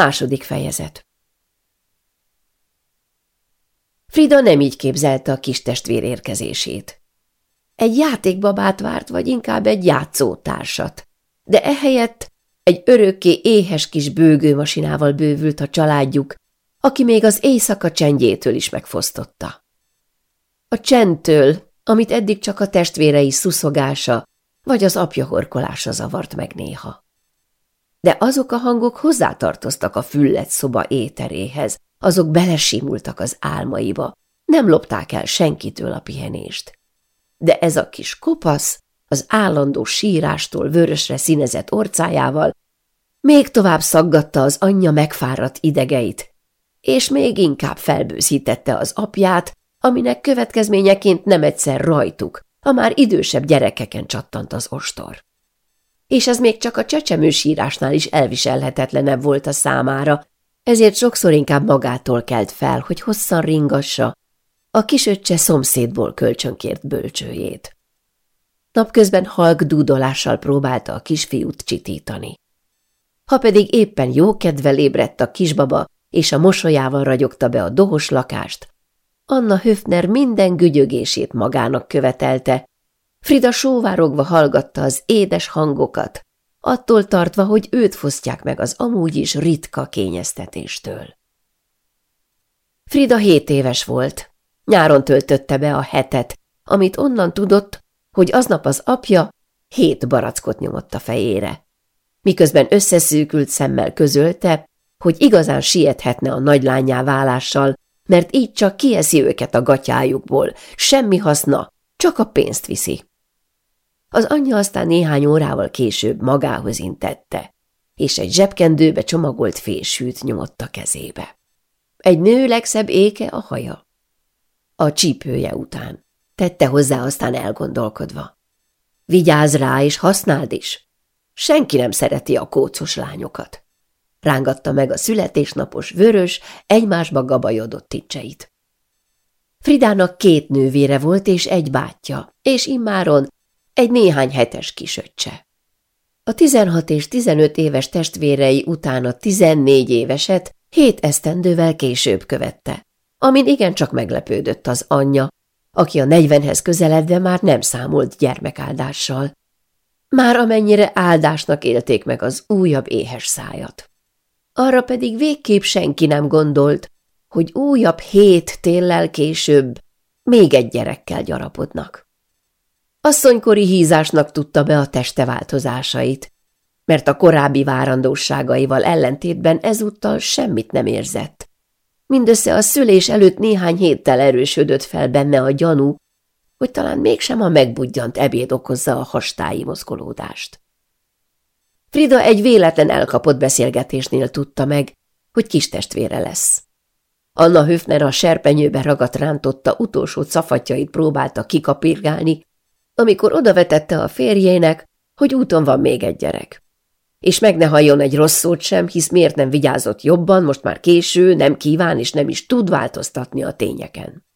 Második fejezet Frida nem így képzelte a kis testvér érkezését. Egy játékbabát várt, vagy inkább egy játszótársat, de ehelyett egy örökké éhes kis bőgőmasinával bővült a családjuk, aki még az éjszaka csendjétől is megfosztotta. A csendtől, amit eddig csak a testvérei szuszogása vagy az apja horkolása zavart meg néha. De azok a hangok hozzátartoztak a füllet szoba éteréhez, azok belesimultak az álmaiba, nem lopták el senkitől a pihenést. De ez a kis kopasz, az állandó sírástól vörösre színezett orcájával még tovább szaggatta az anyja megfáradt idegeit, és még inkább felbőszítette az apját, aminek következményeként nem egyszer rajtuk, a már idősebb gyerekeken csattant az ostor. És ez még csak a csecsemősírásnál is elviselhetetlenebb volt a számára, ezért sokszor inkább magától kelt fel, hogy hosszan ringassa a kisöccse szomszédból kölcsönkért bölcsőjét. Napközben halk dúdolással próbálta a kisfiút csitítani. Ha pedig éppen jó kedvel ébredt a kisbaba, és a mosolyával ragyogta be a dohos lakást, Anna Höfner minden gügyögését magának követelte. Frida sóvárogva hallgatta az édes hangokat, attól tartva, hogy őt fosztják meg az amúgy is ritka kényeztetéstől. Frida hét éves volt. Nyáron töltötte be a hetet, amit onnan tudott, hogy aznap az apja hét barackot nyomott a fejére. Miközben összeszűkült szemmel közölte, hogy igazán siethetne a nagylányá válással, mert így csak kieszi őket a gatyájukból, semmi haszna, csak a pénzt viszi. Az anyja aztán néhány órával később magához intette, és egy zsebkendőbe csomagolt fésűt nyomott a kezébe. Egy nő legszebb éke a haja. A csípője után. Tette hozzá aztán elgondolkodva. Vigyázz rá, és használd is. Senki nem szereti a kócos lányokat rángatta meg a születésnapos vörös, egymásba gabajodott tincseit. Fridának két nővére volt és egy bátyja, és immáron egy néhány hetes kisöccse. A 16 és 15 éves testvérei után a 14 éveset hét esztendővel később követte, amin igencsak meglepődött az anyja, aki a negyvenhez közeledve már nem számolt gyermekáldással, már amennyire áldásnak élték meg az újabb éhes szájat arra pedig végképp senki nem gondolt, hogy újabb hét téllel később még egy gyerekkel gyarapodnak. Asszonykori hízásnak tudta be a teste változásait, mert a korábbi várandóságaival ellentétben ezúttal semmit nem érzett. Mindössze a szülés előtt néhány héttel erősödött fel benne a gyanú, hogy talán mégsem a megbudjant ebéd okozza a hastái mozgolódást. Frida egy véletlen elkapott beszélgetésnél tudta meg, hogy kis testvére lesz. Anna Höfner a serpenyőbe ragadt rántotta utolsó cafatjait próbálta kikapirgálni, amikor odavetette a férjének, hogy úton van még egy gyerek. És meg ne halljon egy rossz szót sem, hisz miért nem vigyázott jobban, most már késő, nem kíván és nem is tud változtatni a tényeken.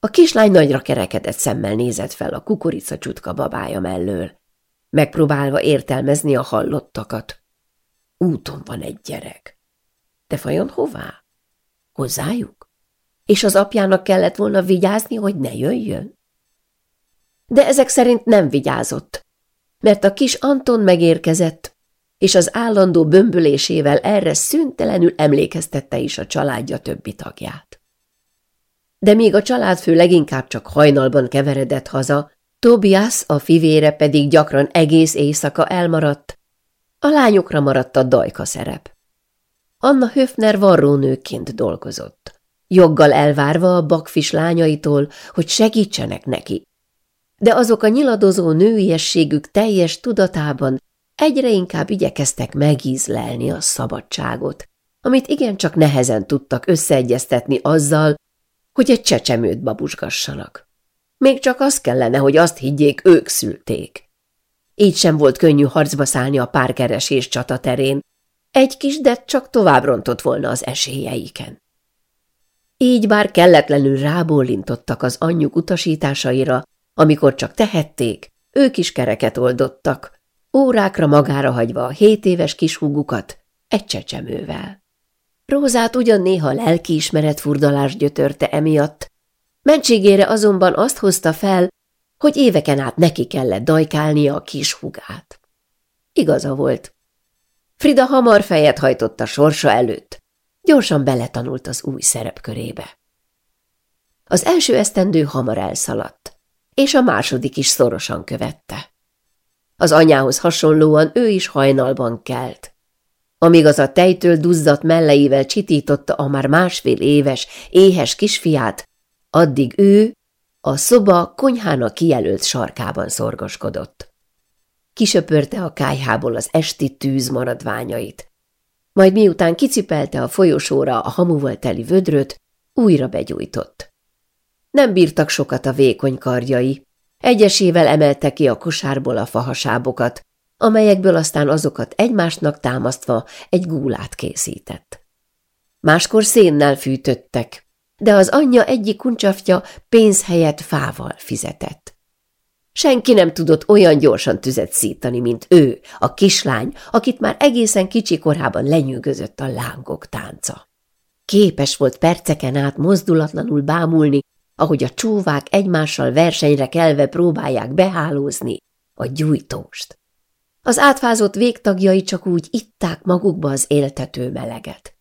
A kislány nagyra kerekedett szemmel nézett fel a kukorica csutka babája mellől megpróbálva értelmezni a hallottakat. Úton van egy gyerek. De vajon hová? Hozzájuk? És az apjának kellett volna vigyázni, hogy ne jöjjön? De ezek szerint nem vigyázott, mert a kis Anton megérkezett, és az állandó bömbölésével erre szüntelenül emlékeztette is a családja többi tagját. De míg a családfő leginkább csak hajnalban keveredett haza, Tobias, a fivére pedig gyakran egész éjszaka elmaradt, a lányokra maradt a dajka szerep. Anna Höfner varrónőként dolgozott, joggal elvárva a bakfis lányaitól, hogy segítsenek neki. De azok a nyiladozó nőiességük teljes tudatában egyre inkább igyekeztek megízlelni a szabadságot, amit igencsak nehezen tudtak összeegyeztetni azzal, hogy egy csecsemőt babusgassanak. Még csak az kellene, hogy azt higgyék, ők szülték. Így sem volt könnyű harcba szállni a párkeresés csataterén. Egy kis det csak tovább rontott volna az esélyeiken. Így bár kelletlenül rábólintottak az anyjuk utasításaira, amikor csak tehették, ők is kereket oldottak, órákra magára hagyva a hét éves kishúgukat, egy csecsemővel. Rózát ugyan néha lelkiismeret furdalás gyötörte emiatt, mentségére azonban azt hozta fel, hogy éveken át neki kellett dajkálnia a kis hugát. Igaza volt. Frida hamar fejet hajtott a sorsa előtt, gyorsan beletanult az új szerepkörébe. Az első esztendő hamar elszaladt, és a második is szorosan követte. Az anyához hasonlóan ő is hajnalban kelt. Amíg az a tejtől duzzadt melleivel csitította a már másfél éves, éhes kisfiát, addig ő a szoba konyhának kijelölt sarkában szorgoskodott. Kisöpörte a kájhából az esti tűz maradványait. Majd miután kicipelte a folyosóra a hamuval teli vödröt, újra begyújtott. Nem bírtak sokat a vékony karjai, egyesével emelte ki a kosárból a fahasábokat, amelyekből aztán azokat egymásnak támasztva egy gúlát készített. Máskor szénnel fűtöttek, de az anyja egyik kuncsaftja pénz helyett fával fizetett. Senki nem tudott olyan gyorsan tüzet szítani, mint ő, a kislány, akit már egészen kicsi korában lenyűgözött a lángok tánca. Képes volt perceken át mozdulatlanul bámulni, ahogy a csóvák egymással versenyre kelve próbálják behálózni a gyújtóst. Az átfázott végtagjai csak úgy itták magukba az éltető meleget.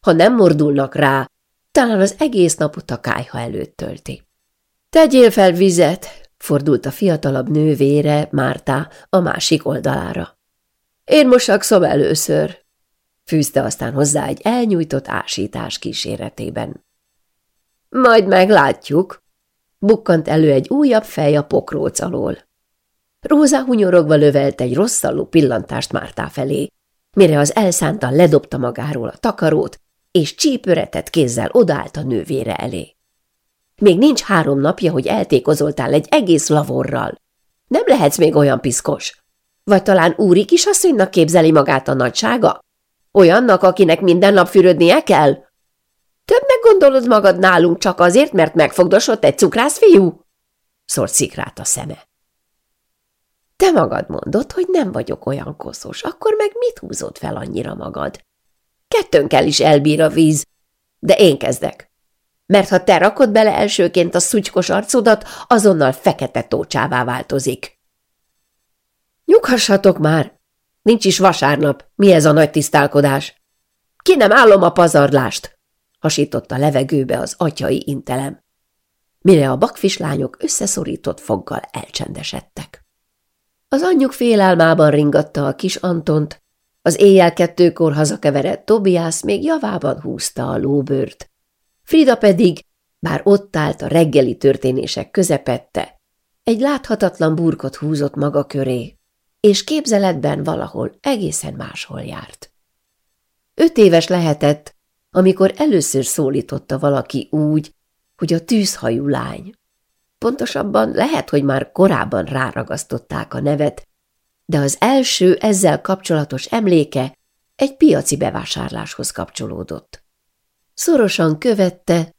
Ha nem mordulnak rá, talán az egész napot a kájha előtt tölti. Tegyél fel vizet, fordult a fiatalabb nővére, Mártá, a másik oldalára. Én mosakszom először, fűzte aztán hozzá egy elnyújtott ásítás kíséretében. Majd meglátjuk, bukkant elő egy újabb fej a pokróc alól. Róza hunyorogva lövelt egy rosszalló pillantást Mártá felé, mire az elszántan ledobta magáról a takarót, és csípőretett kézzel odállt a nővére elé. Még nincs három napja, hogy eltékozoltál egy egész lavorral. Nem lehetsz még olyan piszkos. Vagy talán úri kisasszonynak képzeli magát a nagysága? Olyannak, akinek minden nap fürödnie kell? Többnek gondolod magad nálunk csak azért, mert megfogdosott egy cukrász fiú? Szólt szikrát a szeme. Te magad mondod, hogy nem vagyok olyan koszos, akkor meg mit húzod fel annyira magad? Kettőnkkel is elbír a víz, de én kezdek. Mert ha te rakod bele elsőként a szutykos arcodat, azonnal fekete tócsává változik. Nyughassatok már! Nincs is vasárnap. Mi ez a nagy tisztálkodás? Ki nem állom a pazarlást? Hasított a levegőbe az atyai intelem. Mire a bakfislányok összeszorított foggal elcsendesedtek. Az anyjuk félálmában ringatta a kis Antont, az éjjel kettőkor hazakeveredett Tobiász még javában húzta a lóbőrt. Frida pedig, bár ott állt a reggeli történések közepette, egy láthatatlan burkot húzott maga köré, és képzeletben valahol egészen máshol járt. Öt éves lehetett, amikor először szólította valaki úgy, hogy a tűzhajú lány. Pontosabban lehet, hogy már korábban ráragasztották a nevet, de az első ezzel kapcsolatos emléke egy piaci bevásárláshoz kapcsolódott. Szorosan követte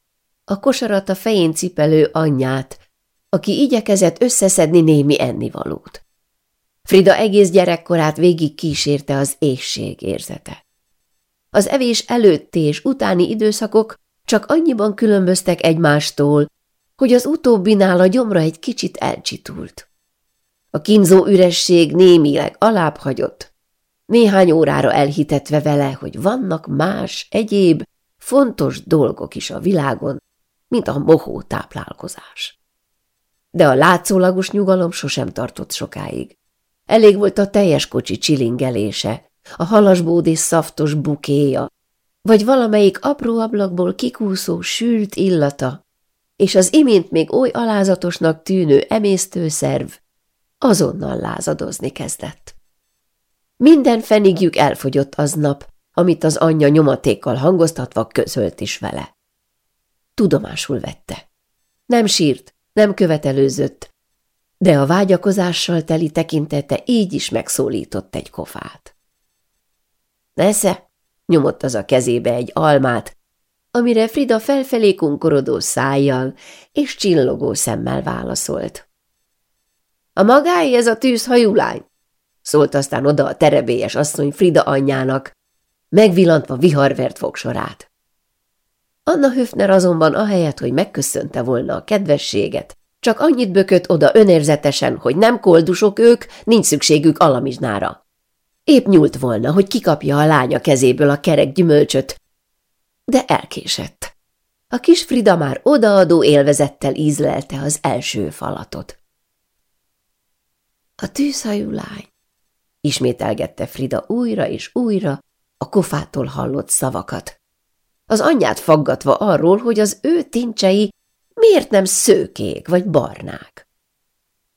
a kosarat a fején cipelő anyját, aki igyekezett összeszedni némi ennivalót. Frida egész gyerekkorát végig kísérte az éhség érzete. Az evés előtti és utáni időszakok csak annyiban különböztek egymástól, hogy az utóbbinál a gyomra egy kicsit elcsitult. A kínzó üresség némileg alább hagyott, néhány órára elhitetve vele, hogy vannak más, egyéb, fontos dolgok is a világon, mint a mohó táplálkozás. De a látszólagos nyugalom sosem tartott sokáig. Elég volt a teljes kocsi csilingelése, a halasbódés szaftos bukéja, vagy valamelyik apró ablakból kikúszó sült illata, és az imént még oly alázatosnak tűnő emésztőszerv azonnal lázadozni kezdett. Minden fenigjük elfogyott aznap, amit az anyja nyomatékkal hangoztatva közölt is vele. Tudomásul vette. Nem sírt, nem követelőzött, de a vágyakozással teli tekintete így is megszólított egy kofát. Nesze, nyomott az a kezébe egy almát, amire Frida felfelé kunkorodó szájjal és csillogó szemmel válaszolt. A magáé ez a tűzhajú lány? Szólt aztán oda a terebélyes asszony Frida anyjának, megvilantva viharvert fogsorát. Anna Höfner azonban ahelyett, hogy megköszönte volna a kedvességet, csak annyit bökött oda önérzetesen, hogy nem koldusok ők, nincs szükségük alamizsnára. Épp nyúlt volna, hogy kikapja a lánya kezéből a kerek gyümölcsöt, de elkésett. A kis Frida már odaadó élvezettel ízlelte az első falatot. A tűzhajú lány, ismételgette Frida újra és újra a kofától hallott szavakat. Az anyját faggatva arról, hogy az ő tincsei miért nem szőkék vagy barnák.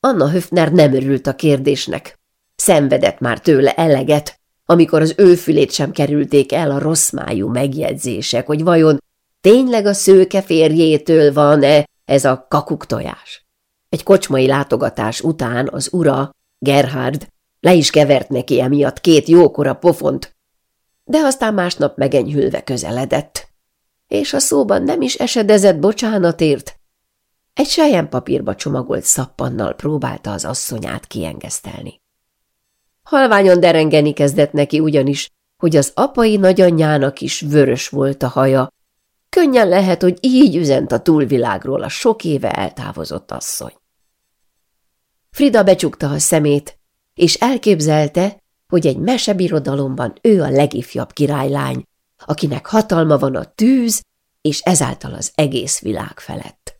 Anna Höfner nem örült a kérdésnek. Szenvedett már tőle eleget, amikor az ő fülét sem kerülték el a rossz májú megjegyzések, hogy vajon tényleg a szőke férjétől van-e ez a kakuktojás. Egy kocsmai látogatás után az ura, Gerhard, le is kevert neki emiatt két jókora pofont, de aztán másnap megenyhülve közeledett. És a szóban nem is esedezett bocsánatért. Egy papírba csomagolt szappannal próbálta az asszonyát kiengesztelni. Halványon derengeni kezdett neki ugyanis, hogy az apai nagyanyjának is vörös volt a haja. Könnyen lehet, hogy így üzent a túlvilágról a sok éve eltávozott asszony. Frida becsukta a szemét, és elképzelte, hogy egy mesebirodalomban ő a legifjabb királylány, akinek hatalma van a tűz, és ezáltal az egész világ felett.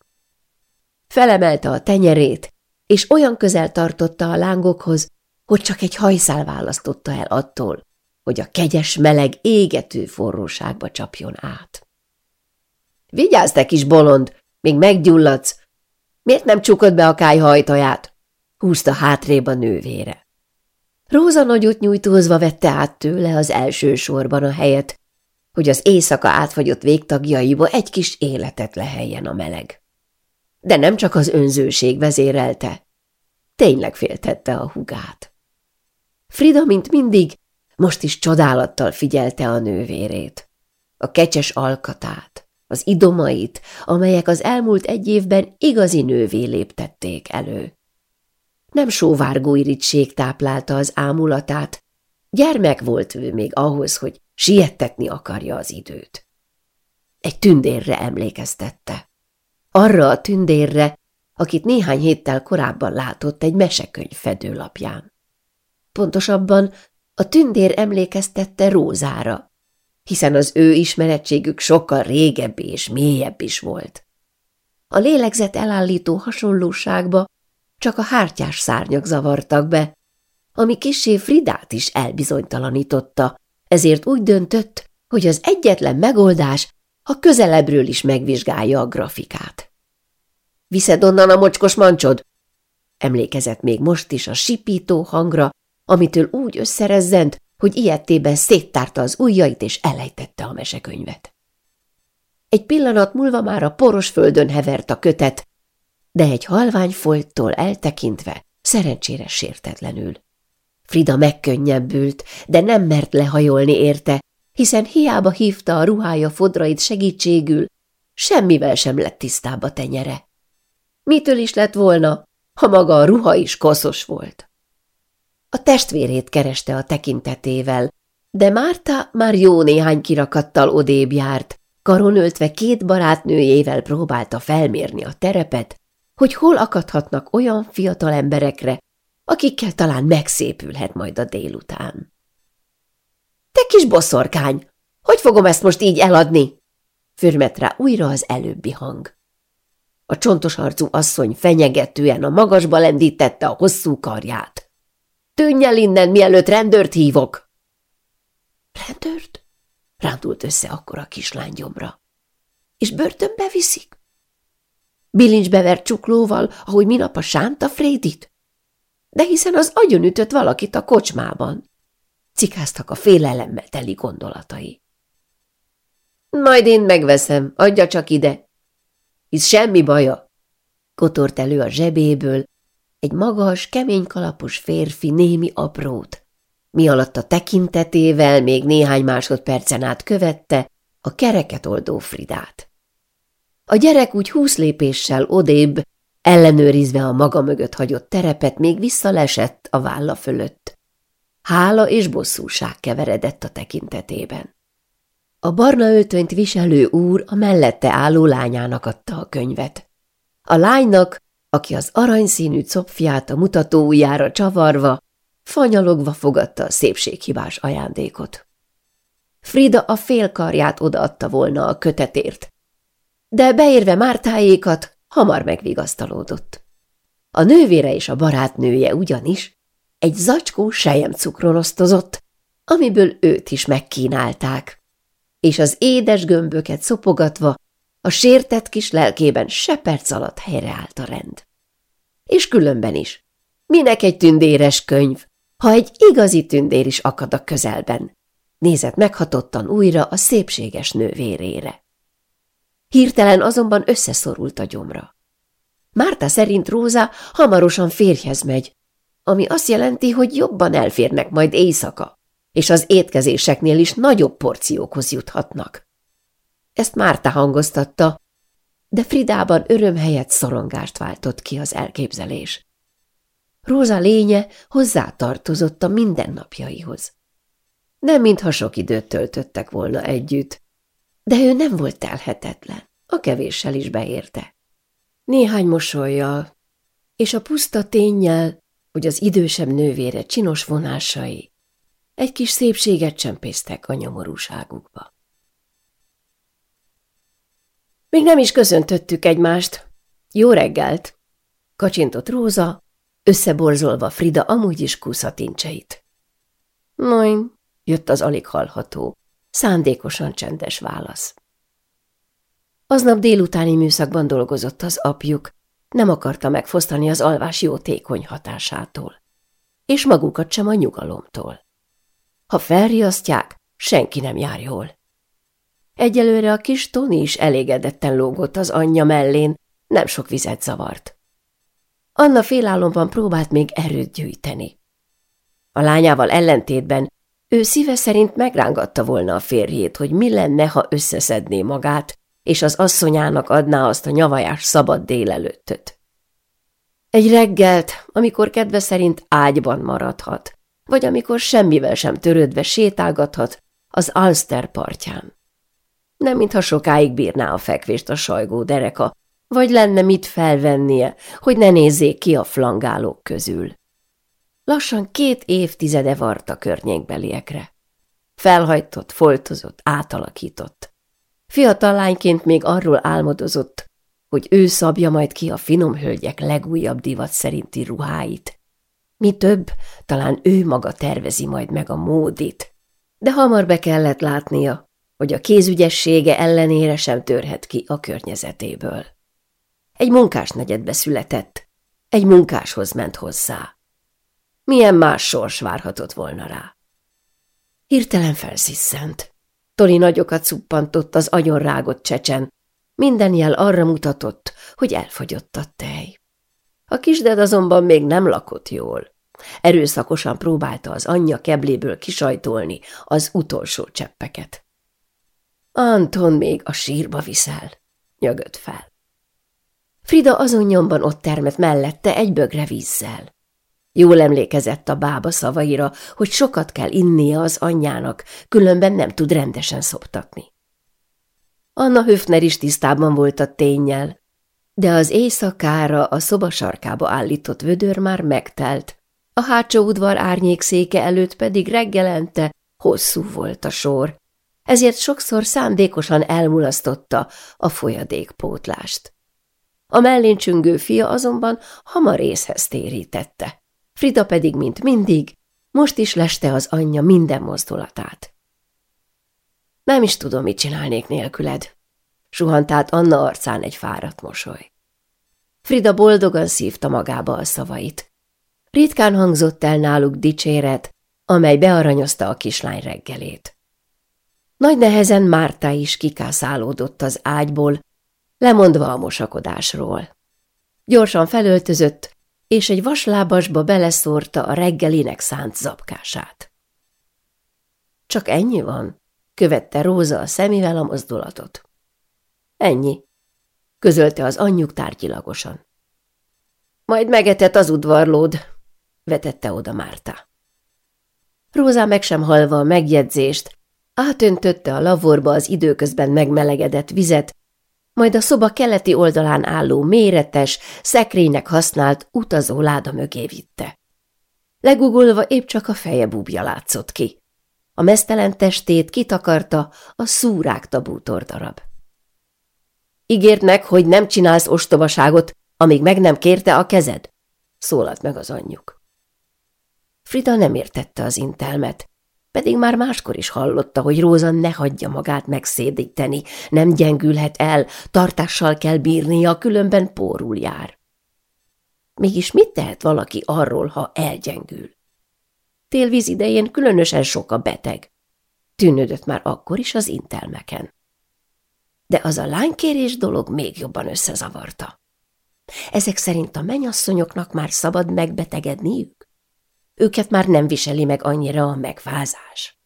Felemelte a tenyerét, és olyan közel tartotta a lángokhoz, hogy csak egy hajszál választotta el attól, hogy a kegyes meleg égető forróságba csapjon át. Vigyázz, te kis bolond, még meggyulladsz! Miért nem csukod be a kájha ajtaját? Húzta hátrébb a nővére. Róza nagyot nyújtózva vette át tőle az első sorban a helyet, hogy az éjszaka átfagyott végtagjaiba egy kis életet leheljen a meleg. De nem csak az önzőség vezérelte, tényleg féltette a hugát. Frida, mint mindig, most is csodálattal figyelte a nővérét. A kecses alkatát, az idomait, amelyek az elmúlt egy évben igazi nővé léptették elő. Nem sóvárgó irigység táplálta az ámulatát, gyermek volt ő még ahhoz, hogy siettetni akarja az időt. Egy tündérre emlékeztette. Arra a tündérre, akit néhány héttel korábban látott egy mesekönyv fedőlapján. Pontosabban a tündér emlékeztette Rózára, hiszen az ő ismerettségük sokkal régebbi és mélyebb is volt. A lélegzet elállító hasonlóságba csak a hártyás szárnyak zavartak be, ami kisé Fridát is elbizonytalanította, ezért úgy döntött, hogy az egyetlen megoldás, ha közelebbről is megvizsgálja a grafikát. – Viszed onnan a mocskos mancsod? Emlékezett még most is a sipító hangra, amitől úgy összerezzent, hogy ilyettében széttárta az ujjait és elejtette a mesekönyvet. Egy pillanat múlva már a poros földön hevert a kötet, de egy halvány folyttól eltekintve szerencsére sértetlenül. Frida megkönnyebbült, de nem mert lehajolni érte, hiszen hiába hívta a ruhája fodrait segítségül, semmivel sem lett tisztába tenyere. Mitől is lett volna, ha maga a ruha is koszos volt? A testvérét kereste a tekintetével, de Márta már jó néhány kirakattal odébb járt, karon öltve két barátnőjével próbálta felmérni a terepet, hogy hol akadhatnak olyan fiatal emberekre, akikkel talán megszépülhet majd a délután. – Te kis boszorkány, hogy fogom ezt most így eladni? – fürmet rá újra az előbbi hang. A csontos arcú asszony fenyegetően a magasba lendítette a hosszú karját. – Tűnj el innen, mielőtt rendőrt hívok! – Rendőrt? – rándult össze akkor a kislány gyomra. – És börtönbe viszik? Bilincsbevert csuklóval, ahogy minap a Sánta Frédit? De hiszen az agyonütött valakit a kocsmában. Cikáztak a félelemmel teli gondolatai. Majd én megveszem, adja csak ide. Hisz semmi baja. Kotort elő a zsebéből egy magas, kemény kalapos férfi némi aprót, mi alatt a tekintetével még néhány másodpercen át követte a kereket oldó Fridát. A gyerek úgy húsz lépéssel odébb, ellenőrizve a maga mögött hagyott terepet, még visszalesett a válla fölött. hála és bosszúság keveredett a tekintetében. A barna öltönyt viselő úr a mellette álló lányának adta a könyvet. A lánynak, aki az aranyszínű copfját a mutató ujjára csavarva, fanyalogva fogadta a szépséghibás ajándékot. Frida a fél karját odaadta volna a kötetért, de beérve Mártáékat hamar megvigasztalódott. A nővére és a barátnője ugyanis egy zacskó sejemcukron osztozott, amiből őt is megkínálták, és az édes gömböket szopogatva a sértett kis lelkében se perc alatt helyreállt a rend. És különben is. Minek egy tündéres könyv, ha egy igazi tündér is akad a közelben? Nézett meghatottan újra a szépséges nővérére. Hirtelen azonban összeszorult a gyomra. Márta szerint Róza hamarosan férjhez megy, ami azt jelenti, hogy jobban elférnek majd éjszaka, és az étkezéseknél is nagyobb porciókhoz juthatnak. Ezt Márta hangoztatta, de Fridában öröm helyett szorongást váltott ki az elképzelés. Róza lénye hozzátartozott a mindennapjaihoz. Nem mintha sok időt töltöttek volna együtt, de ő nem volt telhetetlen, a kevéssel is beérte. Néhány mosolyjal, és a puszta tényel, hogy az idősebb nővére csinos vonásai egy kis szépséget csempésztek a nyomorúságukba. Még nem is köszöntöttük egymást. Jó reggelt! Kacsintott Róza, összeborzolva Frida amúgy is kuszatincseit. Noin, jött az alig hallható, szándékosan csendes válasz. Aznap délutáni műszakban dolgozott az apjuk, nem akarta megfosztani az alvás jótékony hatásától, és magukat sem a nyugalomtól. Ha felriasztják, senki nem jár jól. Egyelőre a kis Toni is elégedetten lógott az anyja mellén, nem sok vizet zavart. Anna félálomban próbált még erőt gyűjteni. A lányával ellentétben ő szíve szerint megrángatta volna a férjét, hogy mi lenne, ha összeszedné magát, és az asszonyának adná azt a nyavajás szabad délelőttöt. Egy reggelt, amikor kedve szerint ágyban maradhat, vagy amikor semmivel sem törődve sétálgathat az Alster partján. Nem mintha sokáig bírná a fekvést a sajgó dereka, vagy lenne mit felvennie, hogy ne nézzék ki a flangálók közül. Lassan két évtizede vart a környékbeliekre. Felhajtott, foltozott, átalakított. Fiatal lányként még arról álmodozott, hogy ő szabja majd ki a finom hölgyek legújabb divat szerinti ruháit. Mi több, talán ő maga tervezi majd meg a módit. De hamar be kellett látnia, hogy a kézügyessége ellenére sem törhet ki a környezetéből. Egy munkás negyedbe született, egy munkáshoz ment hozzá. Milyen más sors várhatott volna rá? Hirtelen felsziszent. Toli nagyokat szuppantott az agyonrágott csecsen, minden jel arra mutatott, hogy elfogyott a tej. A kisded azonban még nem lakott jól. Erőszakosan próbálta az anyja kebléből kisajtolni az utolsó cseppeket. Anton még a sírba viszel, nyögött fel. Frida azon nyomban ott termett mellette egy bögre vízzel. Jól emlékezett a bába szavaira, hogy sokat kell innia az anyjának, különben nem tud rendesen szoptatni. Anna Höfner is tisztában volt a tényel, de az éjszakára a szoba sarkába állított vödör már megtelt, a hátsó udvar árnyékszéke előtt pedig reggelente hosszú volt a sor, ezért sokszor szándékosan elmulasztotta a folyadékpótlást. A mellén csüngő fia azonban hamar észhez térítette. Frida pedig, mint mindig, most is leste az anyja minden mozdulatát. Nem is tudom, mit csinálnék nélküled, suhant át Anna arcán egy fáradt mosoly. Frida boldogan szívta magába a szavait. Ritkán hangzott el náluk dicséret, amely bearanyozta a kislány reggelét. Nagy nehezen Márta is kikászálódott az ágyból, lemondva a mosakodásról. Gyorsan felöltözött, és egy vaslábasba beleszórta a reggelinek szánt zapkását. Csak ennyi van, követte Róza a szemével a mozdulatot. Ennyi, közölte az anyjuk tárgyilagosan. Majd megetett az udvarlód, vetette oda Márta. Róza meg sem halva a megjegyzést, átöntötte a lavorba az időközben megmelegedett vizet, majd a szoba keleti oldalán álló méretes, szekrénynek használt utazó láda mögé vitte. Legugolva épp csak a feje búbja látszott ki. A mesztelen testét kitakarta a szúrák tabútor darab. Ígért meg, hogy nem csinálsz ostobaságot, amíg meg nem kérte a kezed? Szólalt meg az anyjuk. Frida nem értette az intelmet, pedig már máskor is hallotta, hogy Róza ne hagyja magát megszédíteni, nem gyengülhet el, tartással kell bírnia, különben pórul jár. Mégis mit tehet valaki arról, ha elgyengül? Télvíz idején különösen sok a beteg. Tűnődött már akkor is az intelmeken. De az a lánykérés dolog még jobban összezavarta. Ezek szerint a menyasszonyoknak már szabad megbetegedniük? Őket már nem viseli meg annyira a megfázás.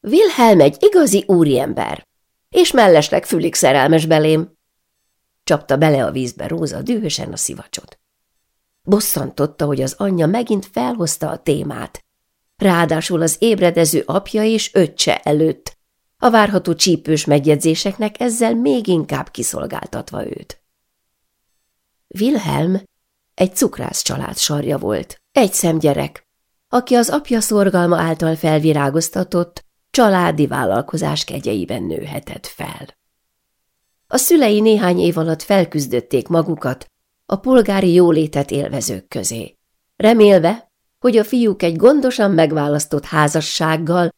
Wilhelm egy igazi úriember, és mellesleg fülig szerelmes belém. Csapta bele a vízbe Róza dühösen a szivacsot. Bosszantotta, hogy az anyja megint felhozta a témát, ráadásul az ébredező apja és öccse előtt, a várható csípős megjegyzéseknek ezzel még inkább kiszolgáltatva őt. Wilhelm egy cukrász család sarja volt, egy szemgyerek, aki az apja szorgalma által felvirágoztatott, családi vállalkozás kegyeiben nőhetett fel. A szülei néhány év alatt felküzdötték magukat a polgári jólétet élvezők közé, remélve, hogy a fiúk egy gondosan megválasztott házassággal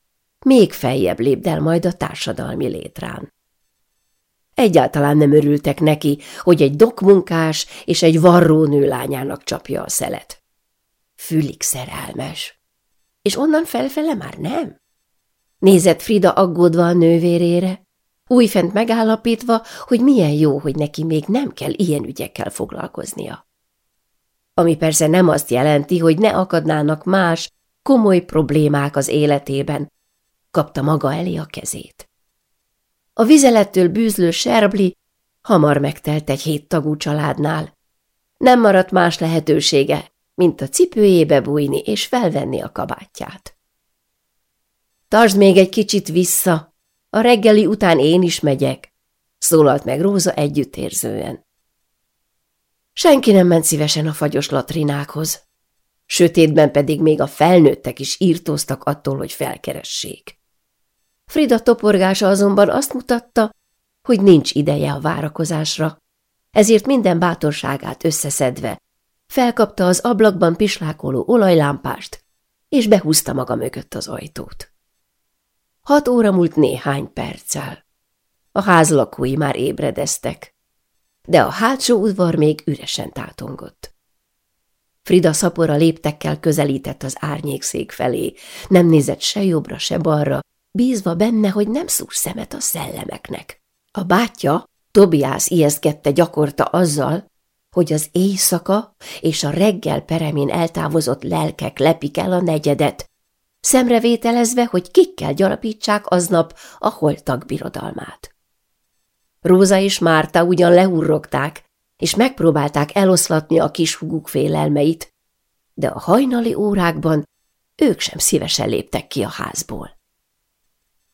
még feljebb lépdel majd a társadalmi létrán. Egyáltalán nem örültek neki, hogy egy dokmunkás és egy varrónő lányának csapja a szelet. Fülig szerelmes. És onnan felfele már nem? Nézett Frida aggódva a nővérére, újfent megállapítva, hogy milyen jó, hogy neki még nem kell ilyen ügyekkel foglalkoznia. Ami persze nem azt jelenti, hogy ne akadnának más, komoly problémák az életében, kapta maga elé a kezét. A vizelettől bűzlő serbli hamar megtelt egy héttagú családnál. Nem maradt más lehetősége, mint a cipőjébe bújni és felvenni a kabátját. Tartsd még egy kicsit vissza, a reggeli után én is megyek, szólalt meg Róza együttérzően. Senki nem ment szívesen a fagyos latrinákhoz, sötétben pedig még a felnőttek is írtóztak attól, hogy felkeressék. Frida toporgása azonban azt mutatta, hogy nincs ideje a várakozásra, ezért minden bátorságát összeszedve felkapta az ablakban pislákoló olajlámpást, és behúzta maga mögött az ajtót. Hat óra múlt néhány perccel. A ház lakói már ébredeztek, de a hátsó udvar még üresen tátongott. Frida szapora léptekkel közelített az árnyékszék felé, nem nézett se jobbra, se balra, bízva benne, hogy nem szúr szemet a szellemeknek. A bátyja, Tobiász ijesztgette gyakorta azzal, hogy az éjszaka és a reggel peremén eltávozott lelkek lepik el a negyedet, szemrevételezve, hogy kikkel gyarapítsák aznap a holtak birodalmát. Róza és Márta ugyan lehurrogták, és megpróbálták eloszlatni a kishuguk félelmeit, de a hajnali órákban ők sem szívesen léptek ki a házból.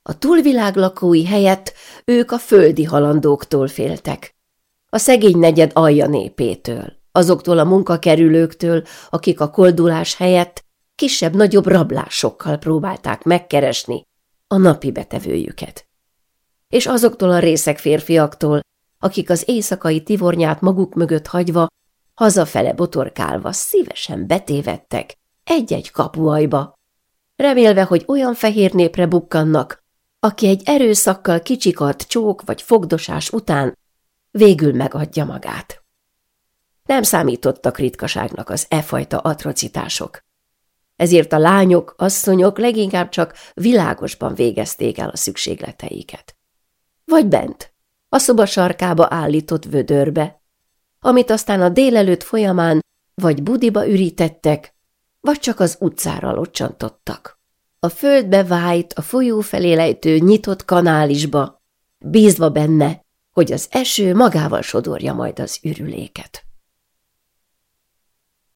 A túlvilág lakói helyett ők a földi halandóktól féltek. A szegény negyed alja népétől, azoktól a munkakerülőktől, akik a koldulás helyett kisebb-nagyobb rablásokkal próbálták megkeresni a napi betevőjüket. És azoktól a részek férfiaktól, akik az éjszakai tivornyát maguk mögött hagyva, hazafele botorkálva szívesen betévettek egy-egy kapuajba, remélve, hogy olyan fehér népre bukkannak, aki egy erőszakkal kicsikart csók vagy fogdosás után végül megadja magát. Nem számítottak ritkaságnak az e fajta atrocitások. Ezért a lányok, asszonyok leginkább csak világosban végezték el a szükségleteiket. Vagy bent, a szoba sarkába állított vödörbe, amit aztán a délelőtt folyamán vagy budiba ürítettek, vagy csak az utcára locsantottak a földbe vájt a folyó felé lejtő nyitott kanálisba, bízva benne, hogy az eső magával sodorja majd az ürüléket.